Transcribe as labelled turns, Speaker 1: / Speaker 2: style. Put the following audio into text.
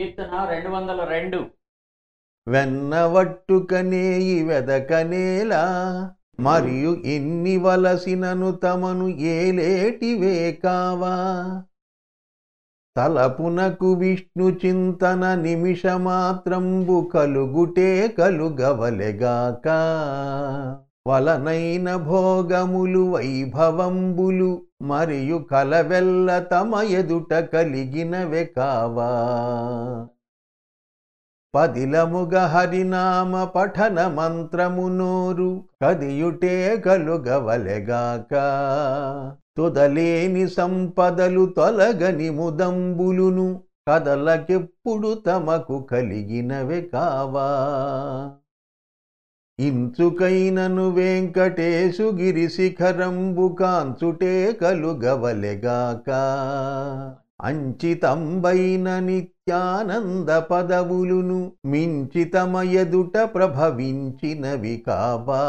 Speaker 1: కీర్తన రెండు వందల రెండు.
Speaker 2: వెన్నవట్టుకనేయి వెదకనేలా మరియు ఎన్ని వలసినను తమను ఏలేటివే కావా తలపునకు విష్ణు చింతన నిమిషమాత్రంబు కలుగుటే కలుగవలెగాక. వలనైన భోగములు వైభవంబులు మరియు కలవెల్ల తమ ఎదుట కలిగినవే కావా. పదిలముగ హరినామ పఠన మంత్రము నోరు కదియుటే కలుగవలెగాక. తుదలేని సంపదలు తొలగని ముదంబులును కదలకెప్పుడు తమకు కలిగినవే కావా. ఇంచుకైనను వెంకటేశు గిరిశిఖరంబు కాంచుటే కలుగవలెగాక. అంచితంబైన నిత్యానంద పదవులును మించితమయదుట ప్రభవించినవి కాబా.